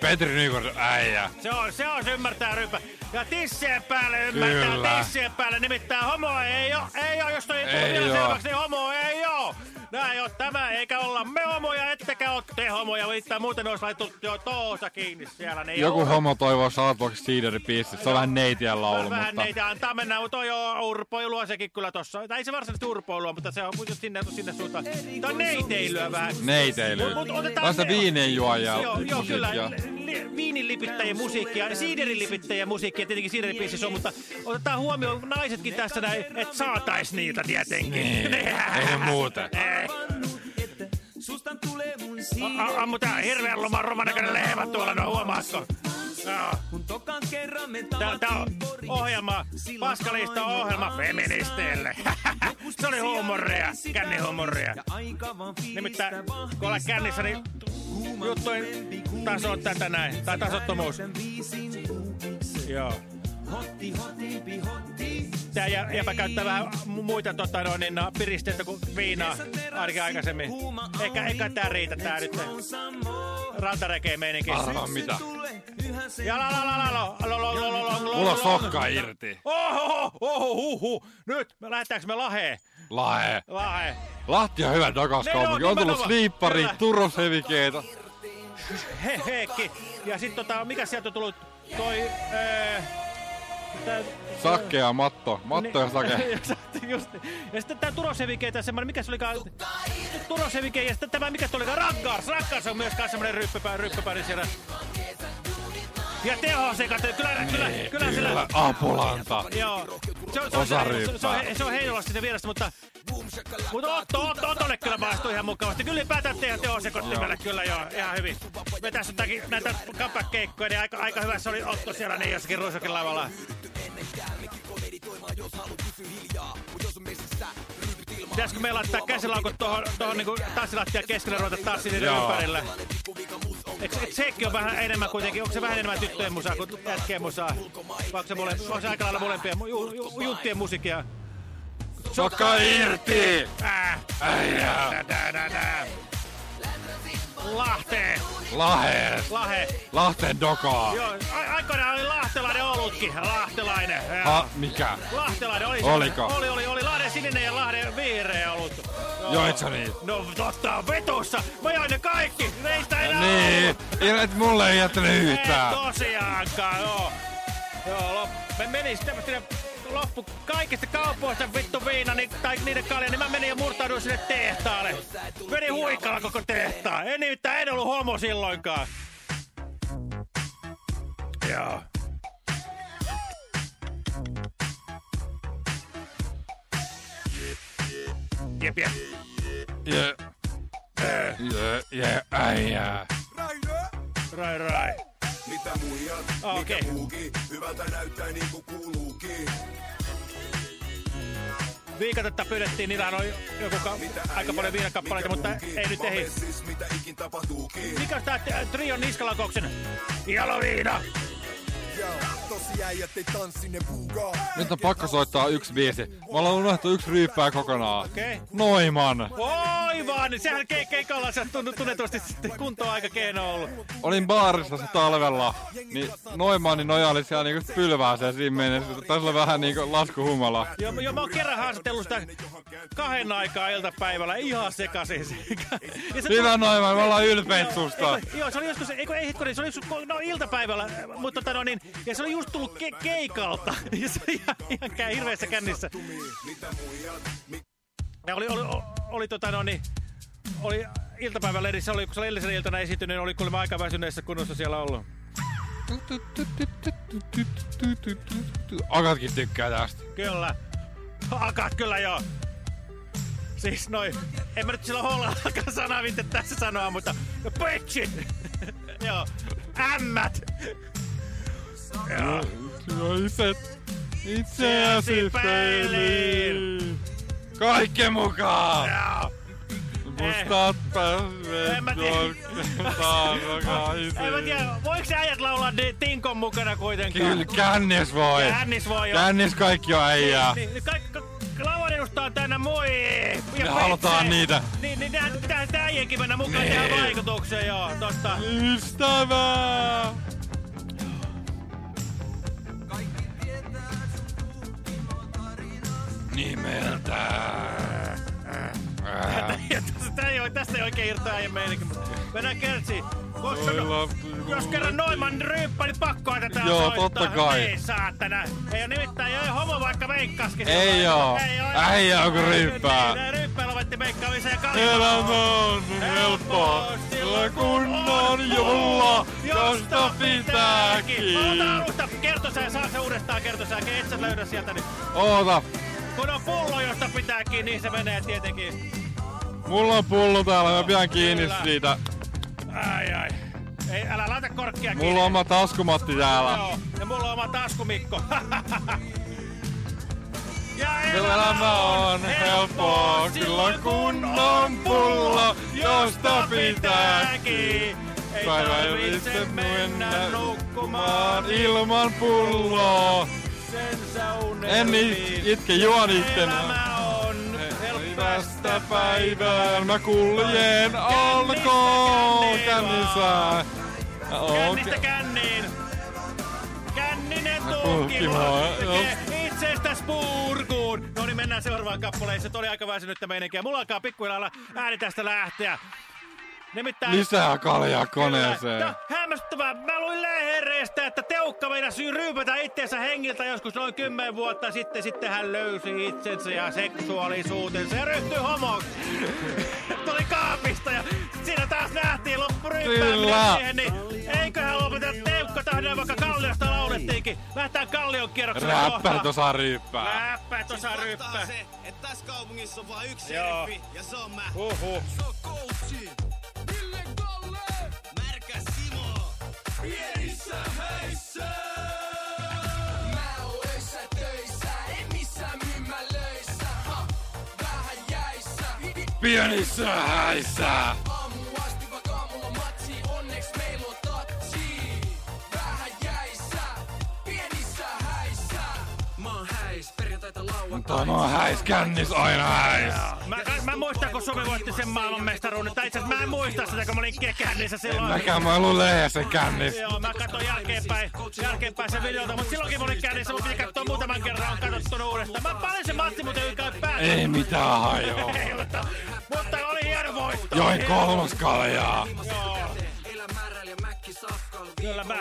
Petri Nygaard, äijä.
Se on, se on, se ymmärtää ryppä. Ja tissien päälle ymmärtää
Kyllä.
tissien päälle. Nimittäin homo ei oo, ei oo, jos toi ei tule
Ei
vielä selväksi, niin homo ei oo. Näin on tämä, eikä olla me homoja, ettekä oo te homoja. Mitään muuten olisi laittu jo toosa kiinni siellä. Niin
Joku
oo-
homo toivoo Saltbox Seederi biisit. Se on vähän neitiä laulu,
Vähän
mutta...
neitä antaa mennä, mutta toi on urpoilua sekin kyllä tossa. Tai ei se varsinaisesti urpoilua, mutta se on just sinne, sinne suuntaan. Tää on neiteilyä vähän.
Neiteily.
Mut- mut otetaan
Vasta
ne-
viineen juojaa
Joo, joo kyllä.
musiikkia.
Li- Viinin lipittäjien musiikkia, siiderin lipittäjien musiikkia, tietenkin siideripiisissä on, mutta otetaan huomioon naisetkin tässä näin, että saatais niitä tietenkin.
Niin, ei muuta.
Sustan tulee mun
Ammutaan hirveän loman romanäköinen lehmä tuolla, no huomaatko?
Kun tokan
on ohjelma, Paskalista ohjelma feministeille. Se oli huumoria, kännihuumoria. Nimittäin kun ollaan kännissä, niin juttujen taso on tätä näin. Tai tasottomuus. Joo. Käyttää vähän mu- muita tota, no, niin, no, piristeitä kuin viinaa ainakin aikaisemmin. Eikä, eikä tää riitä tää nyt. Rantarekeen meininki.
Arvaa mitä.
Ja la la la la la la la la la la la
Mulla on
la-
sokka irti.
Oho, oho, huhu. Nyt, me lähdetäänkö me Laheen?
Lahe.
Lahe.
Lahti on hyvä dokaskaupunki.
Ne on
tullut sliippari,
Kyllä.
turrosevikeitä.
He, heekki. Ja sit tota, mikä sieltä on tullut? Toi, ää, tää,
Sakke ja matto. Matto ja sake.
Just, ja sitten tää Turosevike, tää semmonen, mikä se olikaan, Turosevike, ja sitten tämä, mikä se olikaan, Rakkars, Rakkars on myös kans semmonen ryppypää, ryppypää siellä. Ja tehosekat, kyllä, kyllä, kyllä,
Kyllä,
sillä,
Apulanta.
Joo. Se on, se on, se, se, se, on, se on Heinolassa vieressä, mutta... Mutta Otto, Otto, Otolle kyllä maistuu ihan mukavasti. Kyllä ylipäätään teidän tehosekot nimellä kyllä joo, ihan hyvin. Me tässä jotakin näitä kampakeikkoja, niin aika, aika hyvä se oli Otto siellä niin jossakin Ruisokin lavalla. Pitäisikö me laittaa käsilaukut tuohon, tuohon niinku tanssilattia keskelle ruveta tanssia niiden
Joo.
ympärille? Eikö, eikö sekin on vähän enemmän kuitenkin, onko se vähän enemmän tyttöjen musaa kuin jätkien musaa? Vai onko se, mole, onko se aika lailla molempien ju, ju, junttien musiikkia?
Sokka irti!
Äh.
Äijä!
Tää, tää, tää, tää. Lahteen!
Lahe!
Lahe!
Lahteen dokaa!
Joo, a- aikoinaan oli lahtelainen olutkin. Lahtelainen.
Ha, mikä?
Lahtelainen oli se.
Oliko?
Oli, oli, oli. Lahden sininen ja Lahden vihreä olut. Joo.
Joit sä niitä?
No totta, vetossa. Mä join ne kaikki. Meistä ei
Niin,
ollut.
et mulle ei jättänyt
Ei
yhtään.
tosiaankaan, joo. Joo, lop, me meni sitten sinne loppu kaikista kaupoista vittu viina niin, tai niiden kalja, niin mä menin ja murtauduin sinne tehtaalle. Menin huikalla koko tehtaan. En nimittäin en ollut homo silloinkaan. Joo. Jep, jep.
Jee. Jee, jee, äijää.
Rai, rai.
Mitä muijat,
Okei.
mikä muukin, hyvältä näyttää niinku kuuluukin.
Viikatetta pyydettiin, niillä on joku ka- aika paljon viinakappaleita, mutta ei nyt ehdi.
Siis mitä ikin tapahtuukin.
Mikä on tää Trion niskalakouksen? Jaloviina!
Joo, tosi äijät ei tanssi ne.
Nyt on pakko soittaa yksi biisi. Mä ollaan unohtanut yksi ryyppää kokonaan.
Okei.
Noiman.
Oi vaan, niin sehän ke- keikalla se tunnu- tunnetusti sitten kuntoa aika keino ollut.
Olin baarissa se talvella, niin Noimanni nojaili siellä niinku pylvääseen siinä mennessä. Taisi olla vähän niinku laskuhumala.
Joo, joo, mä oon kerran haastatellut sitä kahden aikaa iltapäivällä ihan sekaisin. Se
Hyvä
tuli-
Noiman, me ollaan ylpeitä susta.
Joo, Joo, se oli joskus, eikö, ei hetkinen, se oli joskus, no iltapäivällä, mutta tota no niin, ja se oli just tullut ke- keikalta. Ja se ihan, ihan kä- hirveässä kännissä. Ja oli, oli, oli, oli tota no niin, oli iltapäivällä edissä, oli, kun se oli edellisenä iltana esiintynyt, niin oli kuulemma aika väsyneessä kunnossa siellä ollut.
Akatkin tykkää tästä.
Kyllä. Akat kyllä joo. Siis noin, en mä nyt sillä hollaakaan sanaa tässä sanoa, mutta bitchit! joo, ämmät! Joo.
Itse, itseäsi peiliin. Kaikki mukaan!
Joo.
Mustat jorkkaan
En mä tiedä, voiko se äijät laulaa Tinkon mukana kuitenkaan?
Kyllä kännis voi.
Kännis voi joo.
Kännis kaikki on äijää.
Niin, niin, kaikki, lauan edustaa tänne moi! Ja
Me halutaan niitä.
Niin, niin nehän pitää mennä mukaan
Niin.
tähän vaikutukseen, joo, totta.
Ystävää! Nimeltä.
Tästä ei, tästä ei oikein irtoa äijän meininki, mutta mennään kertsiin. Koska no, jos kerran Noiman ryyppä, niin pakkoa tätä
Joo,
soittaa.
totta kai.
Ei saatana. Ei oo nimittäin, ei oo homo vaikka meikkaskin.
Ei oo.
Ei oo.
Äijä on kun ryyppää.
Niin, ryyppää lopetti meikkaamisen ja kallimaa.
Elämä on helppoa, sillä kun on juhla, josta pitääkin.
Ota alusta kertosää, saa se uudestaan kertosää, et sä löydä sieltä. Niin.
Oota,
Kun on pullo, josta pitääkin, niin se menee tietenkin.
mulla on pullo täällä, mä pidän kiinni
Kyllä.
siitä.
Ai ai. Ei, älä laita korkkia kiinni.
Mulla on oma taskumatti täällä.
Joo, ja mulla on oma taskumikko. ja
Elämä on
helppoa,
kyllä kun on pullo, josta pitääkin.
Ei
Päivä
tarvitse mennä nukkumaan
ilman pulloa. En it- itke juon ittena.
Elämä on
Tästä päivään mä kuljen alkoon kännissä.
Kännistä känniin. Känninen tekee itsestäs purkuun. No niin, mennään seuraavaan kappaleeseen. Se oli aika väsynyttä meininkiä. Mulla alkaa pikkuhiljaa ääni tästä lähteä. Nimittäin...
Lisää kaljaa
Kyllä.
koneeseen.
No, hämmästyttävää. Mä luin lehdestä, että Teukka meinasi ryypätä itseensä hengiltä joskus noin kymmen vuotta sitten. Sitten hän löysi itsensä ja seksuaalisuutensa ja ryhtyi homoksi. Tuli kaapista ja siinä taas nähtiin loppuryyppääminen
Kyllä.
siihen. Niin eiköhän lopeteta Teukka tahdon, vaikka Kalliosta laulettiinkin. Lähtään Kallion kierrokselle
Räppärit osaa ryyppää.
Räppäät osaa ryyppää.
se, että tässä kaupungissa on vain yksi
Joo.
ja se on mä.
Huhhuh.
Se on. Pienissä häissä. Mä oon öissä töissä, en missään myymälöissä. Ha, vähän jäissä.
Pienissä häissä. Tämä on häis kännis aina häis.
Mä, mä muistan, kun Suomi voitti sen maailmanmestaruuden. Tai itse mä en muista sitä, kun mä olin kännissä silloin.
Mäkään mä luin lehdessä kännis.
Joo, mä katsoin jälkeenpäin, jälkeenpäin sen videolta, mutta silloinkin mä olin kännissä, mun piti katsoa muutaman kerran, on katsottu uudestaan. Mä paljon se matsi muuten käy päällä.
Ei mitään hajoa.
Mutta, mutta oli hieno voitto.
Join kolmas kaljaa.
Joo. Kyllä mä.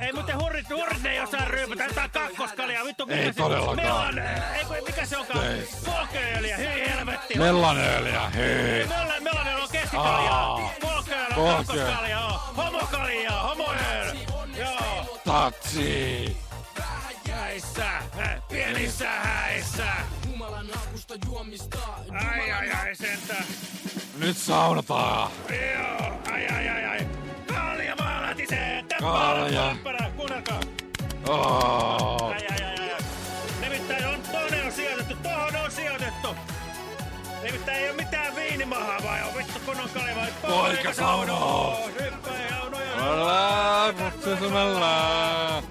Ei muuten hurrit, hurrit ei osaa ryypätä, tää on kakkoskalia, vittu mikä
Ei
se
todellakaan.
Mellan, ei kun mikä se onkaan?
Ei.
Polkeöljä, hyi helvetti.
Mellanöljä, hei.
Mellan, mellan on keskikalia.
Aa.
Polkeöljä,
Polkeöljä.
kakkoskalia. Homokalia, homoöl. Joo.
Tatsi.
Häissä, hä, pienissä häissä.
Humalan akusta juomista.
Ai ai ai sentään.
Nyt saunataan.
Joo, ai ai ai Kalja. Tappara, kuunnelkaa.
Oh.
Ai ai ai ai. Nimittäin on, tonne on sijoitettu, tohon on sijoitettu. Nimittäin ei oo mitään viinimahaa vai on vittu kun on kalja vai
Poika saunoo.
Hyppää jaunoja.
Ollaan putsesemalla.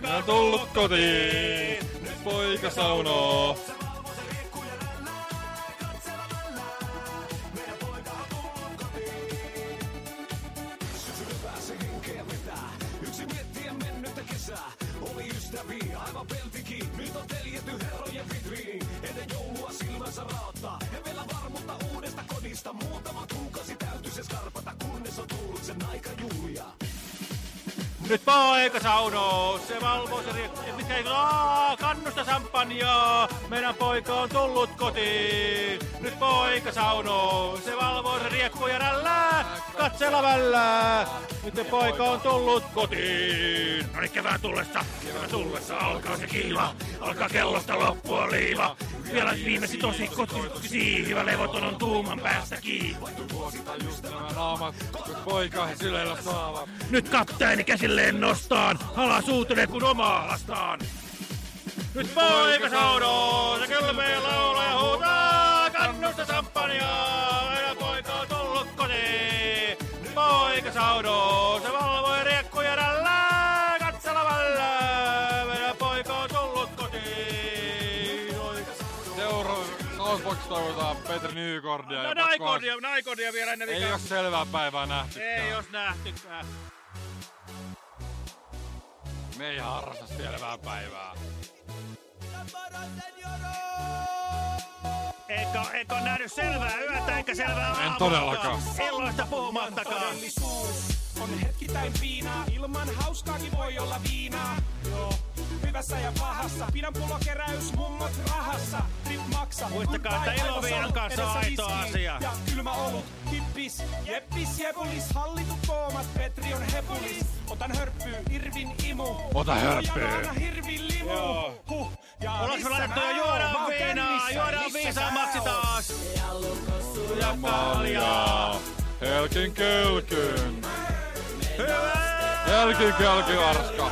Mä tullut kotiin. Poika saunoo.
Ystäviä, aivan peltiki. Nyt on teljetty herrojen vitriini. Ennen joulua silmänsä raottaa. Ja vielä varmuutta uudesta kodista. Muutama kuukausi täytyy se skarpata, kunnes on tullut sen aika Julia.
Nyt poika saunoo, se valvoo se mikä ei kannusta sampanjaa, meidän poika on tullut kotiin. Nyt poika saunoo, se valvoo se riekku ja rällää, katsella vällää. Nyt se poika on tullut kotiin. No niin kevään tullessa, kevään tullessa alkaa se kiiva, alkaa kellosta loppua liiva. Vielä viimeisin tosi koti siivä, levoton on tuuman päästä kiiva.
Naamat, kun poika he syleillä saavat.
Nyt kapteeni käsilleen nostaan, alas uutuneen kuin omaa alastaan. Nyt poika saunoo, se kylmeä laulaa ja huutaa, kannusta sampanjaa, meidän poika on tullut kotiin. Poika saunoo, se valvoi riekkuja rällää, katsella vällää, meidän poika on tullut kotiin.
Seuraavaksi Southbox toivotaan Petri Nykordia.
No
ja
naikodia, naikodia vielä ennen
Ei oo selvää päivää nähtykään.
Ei jos nähtykään.
Me ei harrasta selvää päivää.
Eikö, eikö nähnyt selvää yötä eikä selvää
En
aamuakaan?
todellakaan.
Illoista puhumattakaan.
On hetkittäin viinaa. Ilman hauskaakin voi olla viinaa. Joo. Hyvässä ja pahassa. Pidän pullokeräys mummot rahassa. Rip maksa.
Muistakaa, että
salut,
kanssa on aito asia.
Ja kylmä olut. Hippis. Jeppis jepulis. Hallitut koomat. Petri on hepulis. Otan hörppyy. Irvin imu.
Ota hörppyy.
Hirvin limu.
Joo.
Huh. Ja
Ollaanko me laitettu jo juodaan viinaa, juodaan
Missä
viisaammaksi
sä oot?
taas. Ja kaljaa.
Helkin kölkyn.
Hyvä!
Helkin kölkyn arska.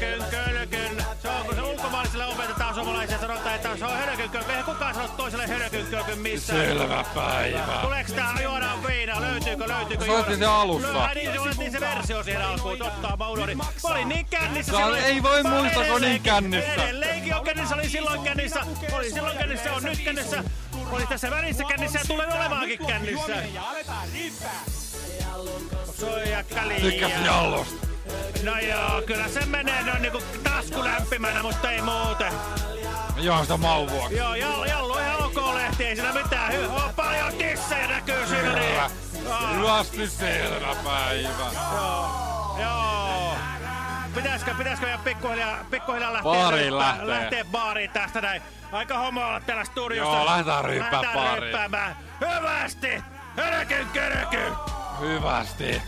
Kölkyn, kölkyn. Se on, kun se ulkomaalaisille opetetaan suomalaisille ja sanotaan, että se on hölkynkölky. Eihän kukaan sano toiselle hölkynkölky missään.
Selvä päivä.
Tuleeko tää juodaan viinaa? Löytyykö, löytyykö?
Soitti se alussa.
Lö, niin, se oli se versio siihen alkuun. Totta, mä unohdin. Mä olin niin kännissä.
Sä
silloin-
ei voi muistaa, kun on niin kännissä.
Edelleenkin on kännissä, olin silloin kännissä. Olin silloin kännissä, on nyt kännissä. Oli tässä välissä kännissä ja tulen olemaankin kännissä. Kalia.
Tykkäs jallosta.
No joo, kyllä se menee noin niinku tasku lämpimänä, mutta ei muuten.
Joo, sitä mauvuaksi.
Joo, Jallu, Jallu ihan ok lehti, ei siinä mitään. Hy on paljon tissejä näkyy siinä. Aa,
Hyvästi selvä päivä.
Joo, joo. Pitäisikö, pitäisikö meidän pikkuhiljaa, pikkuhiljaa lähteä,
Baariin lähtee.
lähteä baariin tästä näin? Aika homo olla täällä studiossa.
Joo, lähdetään ryppää
Lähdetään
baariin.
ryppäämään. Hyvästi! Hörkyn körky!
Hyvästi.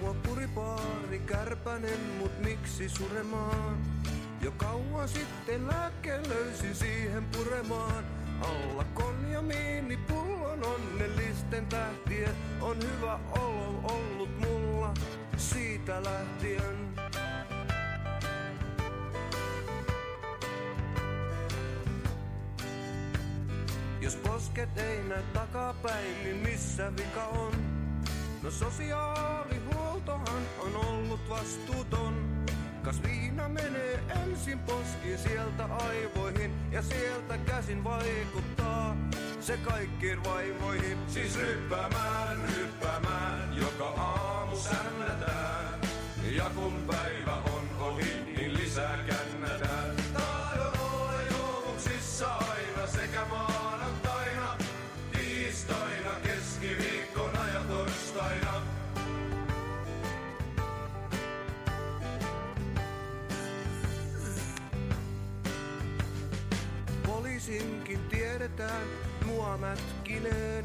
Mua puri paari kärpänen, mut miksi suremaan? Jo kauan sitten lääkkeen löysin siihen puremaan. Alla konjamiini pullon onnellisten tähtien on hyvä olo ollut mulla siitä lähtien. Jos posket ei näy takapäin, niin missä vika on? No sosiaalihuoltohan on ollut vastuuton. Kas viina menee ensin poskiin sieltä aivoihin ja sieltä käsin vaikuttaa se kaikkiin vaivoihin. Siis ryppäämään, ryppäämään, joka aamu sännätään. Ja kun päivä on ohi, niin lisää. Poliisinkin tiedetään mua mätkineen.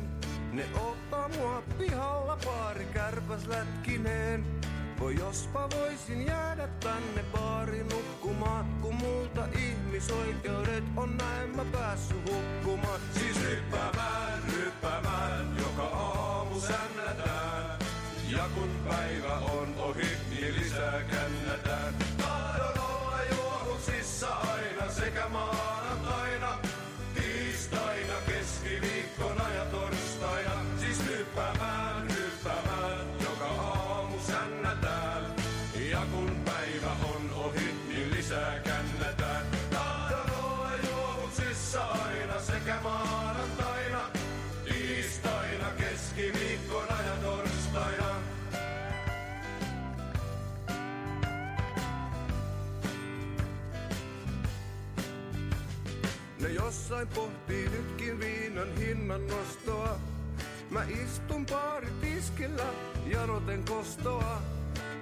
Ne ottaa mua pihalla pari kärpäs lätkineen. Voi jospa voisin jäädä tänne baari nukkumaan, kun multa ihmisoikeudet on näin mä päässyt hukkumaan. Siis ryppäämään, ryppäämään, jossain pohtii nytkin viinan hinnan nostoa. Mä istun baaritiskillä janoten kostoa.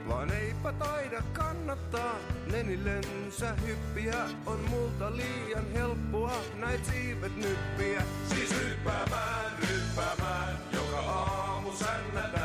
Vaan eipä taida kannattaa nenillensä hyppiä. On multa liian helppoa näit siivet nyppiä. Siis ryppäämään, ryppäämään, joka aamu sännätään.